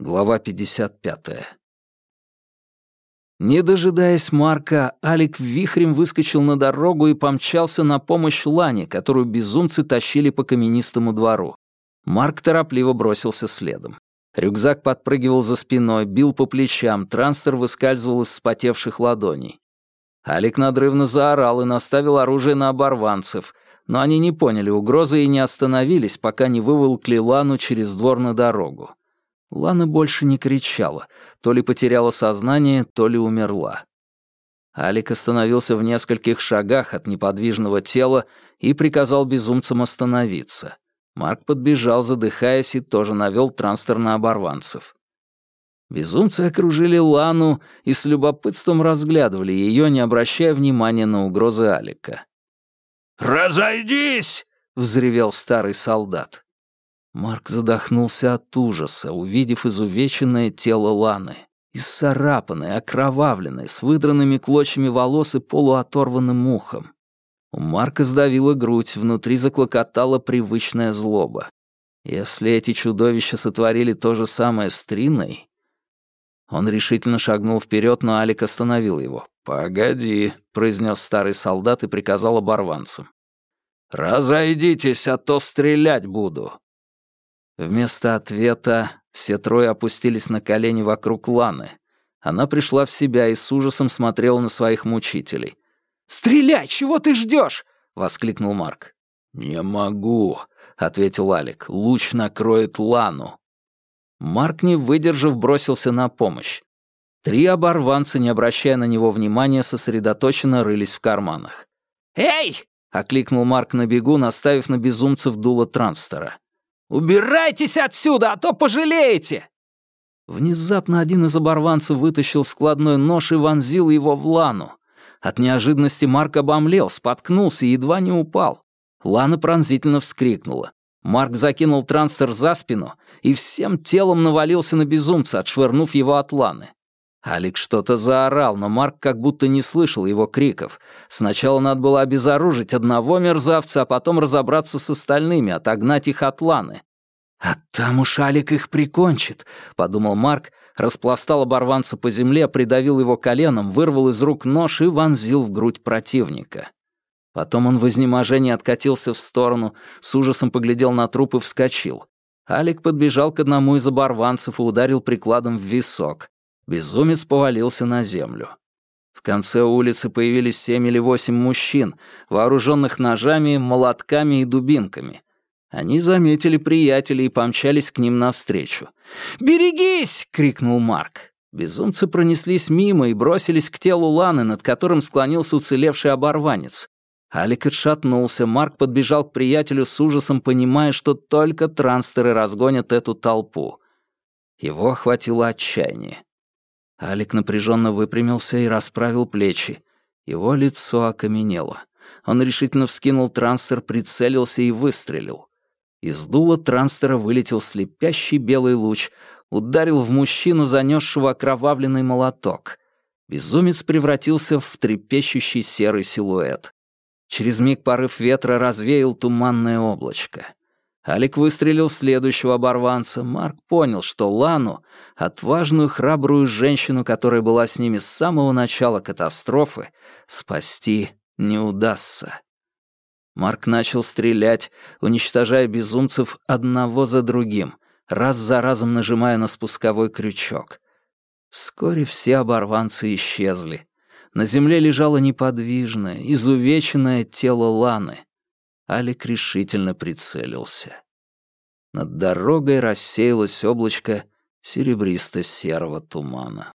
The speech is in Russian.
Глава 55. Не дожидаясь Марка, Алик вихрем выскочил на дорогу и помчался на помощь Лане, которую безумцы тащили по каменистому двору. Марк торопливо бросился следом. Рюкзак подпрыгивал за спиной, бил по плечам, транстер выскальзывал из спотевших ладоней. Алик надрывно заорал и наставил оружие на оборванцев, но они не поняли угрозы и не остановились, пока не выволкли Лану через двор на дорогу. Лана больше не кричала, то ли потеряла сознание, то ли умерла. Алик остановился в нескольких шагах от неподвижного тела и приказал безумцам остановиться. Марк подбежал, задыхаясь, и тоже навел транстер на оборванцев. Безумцы окружили Лану и с любопытством разглядывали ее, не обращая внимания на угрозы Алика. «Разойдись!» — взревел старый солдат. Марк задохнулся от ужаса, увидев изувеченное тело Ланы. Исцарапанное, окровавленное, с выдранными клочьями волос и полуоторванным ухом. У Марка сдавила грудь, внутри заклокотала привычная злоба. Если эти чудовища сотворили то же самое с Триной... Он решительно шагнул вперед, но Алик остановил его. «Погоди», — произнес старый солдат и приказал оборванцам. «Разойдитесь, а то стрелять буду». Вместо ответа все трое опустились на колени вокруг Ланы. Она пришла в себя и с ужасом смотрела на своих мучителей. «Стреляй! Чего ты ждешь?» — воскликнул Марк. «Не могу», — ответил Алик. «Луч накроет Лану». Марк, не выдержав, бросился на помощь. Три оборванца, не обращая на него внимания, сосредоточенно рылись в карманах. «Эй!» — окликнул Марк на бегу, наставив на безумцев дуло транстера. «Убирайтесь отсюда, а то пожалеете!» Внезапно один из оборванцев вытащил складной нож и вонзил его в Лану. От неожиданности Марк обомлел, споткнулся и едва не упал. Лана пронзительно вскрикнула. Марк закинул транстер за спину и всем телом навалился на безумца, отшвырнув его от Ланы. Алик что-то заорал, но Марк как будто не слышал его криков. Сначала надо было обезоружить одного мерзавца, а потом разобраться с остальными, отогнать их от Ланы. «А там уж Алик их прикончит», — подумал Марк, распластал оборванца по земле, придавил его коленом, вырвал из рук нож и вонзил в грудь противника. Потом он в изнеможении откатился в сторону, с ужасом поглядел на труп и вскочил. Алик подбежал к одному из оборванцев и ударил прикладом в висок. Безумец повалился на землю. В конце улицы появились семь или восемь мужчин, вооруженных ножами, молотками и дубинками. Они заметили приятелей и помчались к ним навстречу. «Берегись!» — крикнул Марк. Безумцы пронеслись мимо и бросились к телу Ланы, над которым склонился уцелевший оборванец. Алик отшатнулся, Марк подбежал к приятелю с ужасом, понимая, что только транстеры разгонят эту толпу. Его охватило отчаяние. Алик напряженно выпрямился и расправил плечи. Его лицо окаменело. Он решительно вскинул транстер, прицелился и выстрелил. Из дула транстера вылетел слепящий белый луч, ударил в мужчину, занесшего окровавленный молоток. Безумец превратился в трепещущий серый силуэт. Через миг порыв ветра развеял туманное облачко. Алик выстрелил в следующего оборванца. Марк понял, что Лану, отважную храбрую женщину, которая была с ними с самого начала катастрофы, спасти не удастся. Марк начал стрелять, уничтожая безумцев одного за другим, раз за разом нажимая на спусковой крючок. Вскоре все оборванцы исчезли. На земле лежало неподвижное, изувеченное тело Ланы. Алик решительно прицелился. Над дорогой рассеялось облачко серебристо-серого тумана.